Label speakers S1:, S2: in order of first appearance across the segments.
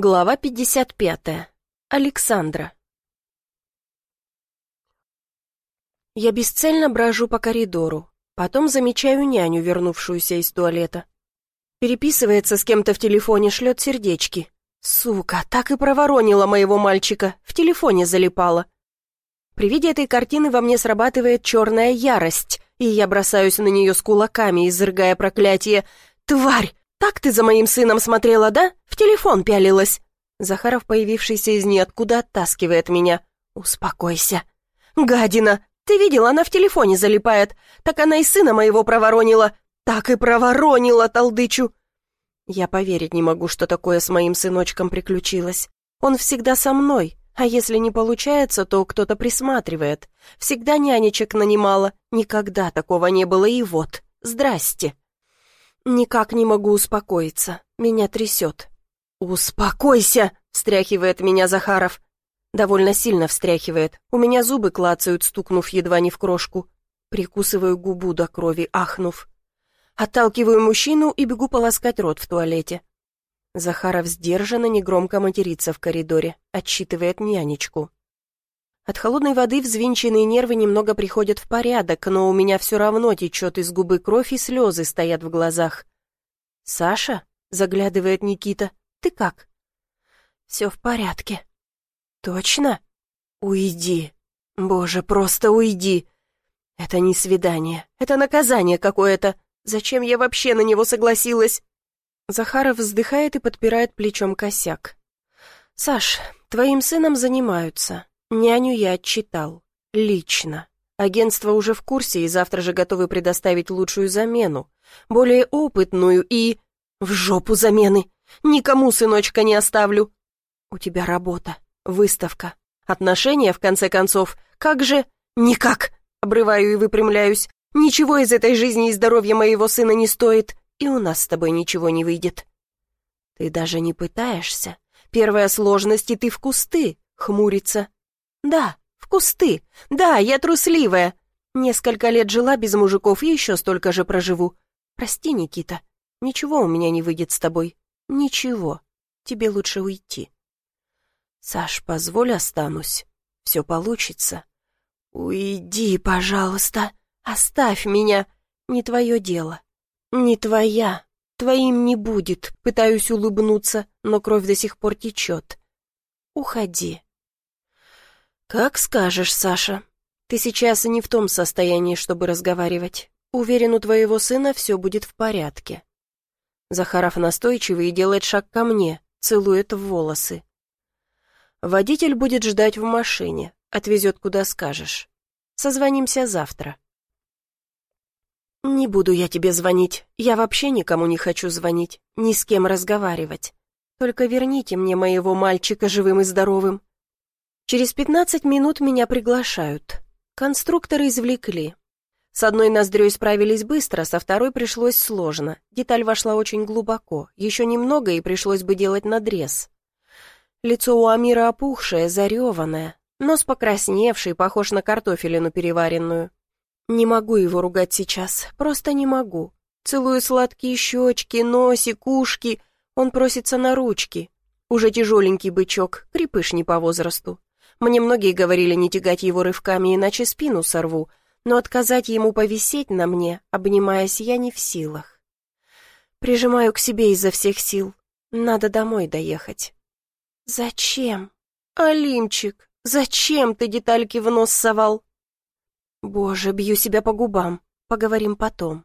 S1: Глава 55. Александра. Я бесцельно брожу по коридору, потом замечаю няню, вернувшуюся из туалета. Переписывается с кем-то в телефоне, шлет сердечки. Сука, так и проворонила моего мальчика, в телефоне залипала. При виде этой картины во мне срабатывает черная ярость, и я бросаюсь на нее с кулаками, изрыгая проклятие. «Тварь! «Так ты за моим сыном смотрела, да? В телефон пялилась!» Захаров, появившийся из ниоткуда, оттаскивает меня. «Успокойся!» «Гадина! Ты видела, она в телефоне залипает. Так она и сына моего проворонила. Так и проворонила, толдычу!» Я поверить не могу, что такое с моим сыночком приключилось. Он всегда со мной, а если не получается, то кто-то присматривает. Всегда нянечек нанимала, никогда такого не было, и вот, здрасте. Никак не могу успокоиться. Меня трясет. «Успокойся!» — встряхивает меня Захаров. Довольно сильно встряхивает. У меня зубы клацают, стукнув едва не в крошку. Прикусываю губу до крови, ахнув. Отталкиваю мужчину и бегу полоскать рот в туалете. Захаров сдержанно, негромко матерится в коридоре, отчитывает нянечку. От холодной воды взвинченные нервы немного приходят в порядок, но у меня все равно течет из губы кровь и слезы стоят в глазах. «Саша?» — заглядывает Никита. «Ты как?» «Все в порядке». «Точно?» «Уйди. Боже, просто уйди. Это не свидание, это наказание какое-то. Зачем я вообще на него согласилась?» Захаров вздыхает и подпирает плечом косяк. «Саш, твоим сыном занимаются. Няню я отчитал. Лично. Агентство уже в курсе и завтра же готовы предоставить лучшую замену. Более опытную и... В жопу замены! Никому сыночка не оставлю. У тебя работа, выставка, отношения, в конце концов. Как же... Никак! Обрываю и выпрямляюсь. Ничего из этой жизни и здоровья моего сына не стоит, и у нас с тобой ничего не выйдет. Ты даже не пытаешься. Первая сложность, и ты в кусты, хмурится. «Да, в кусты. Да, я трусливая. Несколько лет жила без мужиков и еще столько же проживу. Прости, Никита, ничего у меня не выйдет с тобой. Ничего. Тебе лучше уйти». «Саш, позволь останусь. Все получится». «Уйди, пожалуйста. Оставь меня. Не твое дело. Не твоя. Твоим не будет». Пытаюсь улыбнуться, но кровь до сих пор течет. «Уходи». «Как скажешь, Саша. Ты сейчас не в том состоянии, чтобы разговаривать. Уверен, у твоего сына все будет в порядке». Захаров настойчивый и делает шаг ко мне, целует в волосы. «Водитель будет ждать в машине, отвезет куда скажешь. Созвонимся завтра». «Не буду я тебе звонить. Я вообще никому не хочу звонить, ни с кем разговаривать. Только верните мне моего мальчика живым и здоровым. Через пятнадцать минут меня приглашают. Конструкторы извлекли. С одной ноздрёй справились быстро, со второй пришлось сложно. Деталь вошла очень глубоко. Еще немного, и пришлось бы делать надрез. Лицо у Амира опухшее, зареванное. Нос покрасневший, похож на картофелину переваренную. Не могу его ругать сейчас, просто не могу. Целую сладкие щечки, носик, ушки. Он просится на ручки. Уже тяжеленький бычок, крепыш не по возрасту. Мне многие говорили не тягать его рывками, иначе спину сорву, но отказать ему повисеть на мне, обнимаясь, я не в силах. Прижимаю к себе изо всех сил. Надо домой доехать. Зачем? Алимчик, зачем ты детальки в нос совал? Боже, бью себя по губам. Поговорим потом.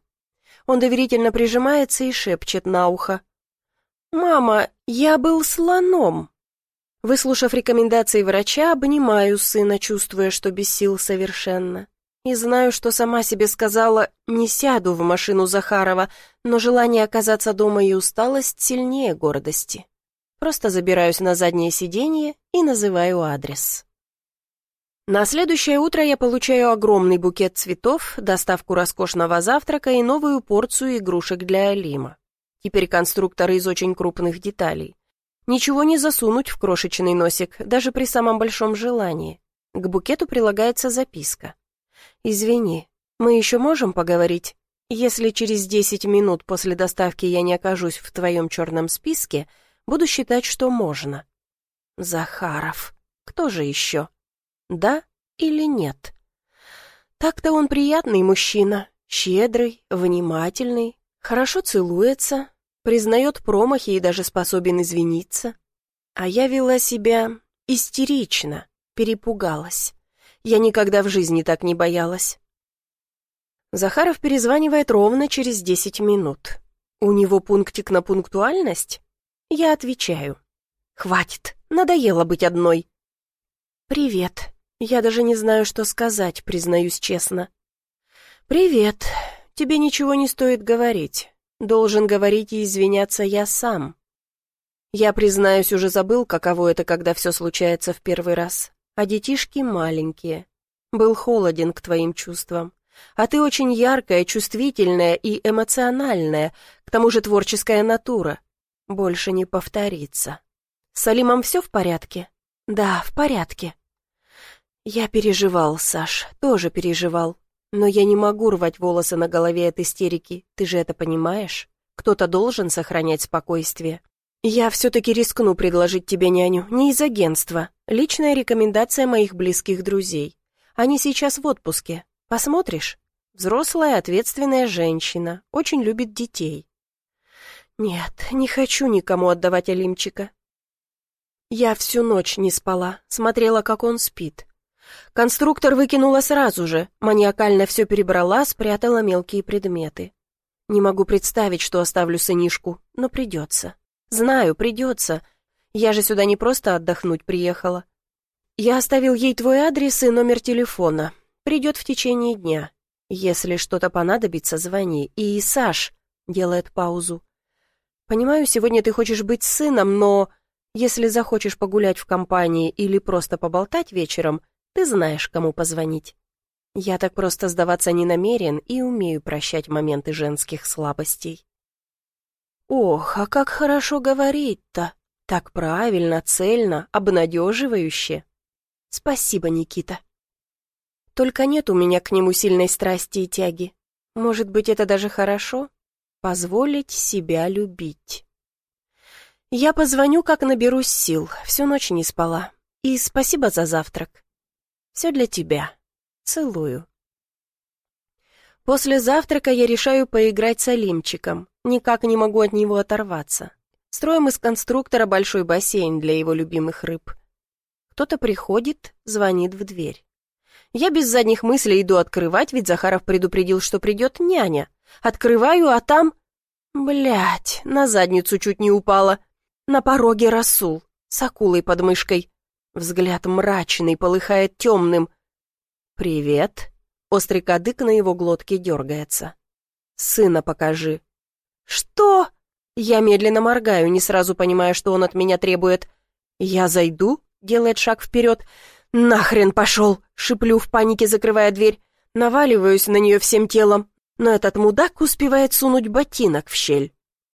S1: Он доверительно прижимается и шепчет на ухо. «Мама, я был слоном!» Выслушав рекомендации врача, обнимаю сына, чувствуя, что без сил совершенно. И знаю, что сама себе сказала «не сяду в машину Захарова», но желание оказаться дома и усталость сильнее гордости. Просто забираюсь на заднее сиденье и называю адрес. На следующее утро я получаю огромный букет цветов, доставку роскошного завтрака и новую порцию игрушек для Алима. Теперь конструкторы из очень крупных деталей. Ничего не засунуть в крошечный носик, даже при самом большом желании. К букету прилагается записка. «Извини, мы еще можем поговорить? Если через десять минут после доставки я не окажусь в твоем черном списке, Буду считать, что можно. Захаров. Кто же еще? Да или нет? Так-то он приятный мужчина, щедрый, внимательный, хорошо целуется, признает промахи и даже способен извиниться. А я вела себя истерично, перепугалась. Я никогда в жизни так не боялась. Захаров перезванивает ровно через десять минут. У него пунктик на пунктуальность? Я отвечаю. Хватит, надоело быть одной. Привет. Я даже не знаю, что сказать, признаюсь честно. Привет. Тебе ничего не стоит говорить. Должен говорить и извиняться я сам. Я, признаюсь, уже забыл, каково это, когда все случается в первый раз. А детишки маленькие. Был холоден к твоим чувствам. А ты очень яркая, чувствительная и эмоциональная, к тому же творческая натура. Больше не повторится. С Салимом все в порядке? Да, в порядке. Я переживал, Саш, тоже переживал. Но я не могу рвать волосы на голове от истерики, ты же это понимаешь? Кто-то должен сохранять спокойствие. Я все-таки рискну предложить тебе няню, не из агентства. Личная рекомендация моих близких друзей. Они сейчас в отпуске, Посмотришь? Взрослая, ответственная женщина, очень любит детей. Нет, не хочу никому отдавать Алимчика. Я всю ночь не спала, смотрела, как он спит. Конструктор выкинула сразу же, маниакально все перебрала, спрятала мелкие предметы. Не могу представить, что оставлю сынишку, но придется. Знаю, придется. Я же сюда не просто отдохнуть приехала. Я оставил ей твой адрес и номер телефона. Придет в течение дня. Если что-то понадобится, звони. И, Саш, делает паузу. Понимаю, сегодня ты хочешь быть сыном, но если захочешь погулять в компании или просто поболтать вечером, ты знаешь, кому позвонить. Я так просто сдаваться не намерен и умею прощать моменты женских слабостей. Ох, а как хорошо говорить-то. Так правильно, цельно, обнадеживающе. Спасибо, Никита. Только нет у меня к нему сильной страсти и тяги. Может быть, это даже хорошо? Позволить себя любить. Я позвоню, как наберусь сил. Всю ночь не спала. И спасибо за завтрак. Все для тебя. Целую. После завтрака я решаю поиграть с Алимчиком. Никак не могу от него оторваться. Строим из конструктора большой бассейн для его любимых рыб. Кто-то приходит, звонит в дверь. Я без задних мыслей иду открывать, ведь Захаров предупредил, что придет няня. Открываю, а там... Блять, на задницу чуть не упала. На пороге Расул, с акулой под мышкой. Взгляд мрачный, полыхает темным. «Привет». Острый кадык на его глотке дергается. «Сына покажи». «Что?» Я медленно моргаю, не сразу понимая, что он от меня требует. «Я зайду?» — делает шаг вперед. «Нахрен пошел!» — шиплю в панике, закрывая дверь. Наваливаюсь на нее всем телом, но этот мудак успевает сунуть ботинок в щель.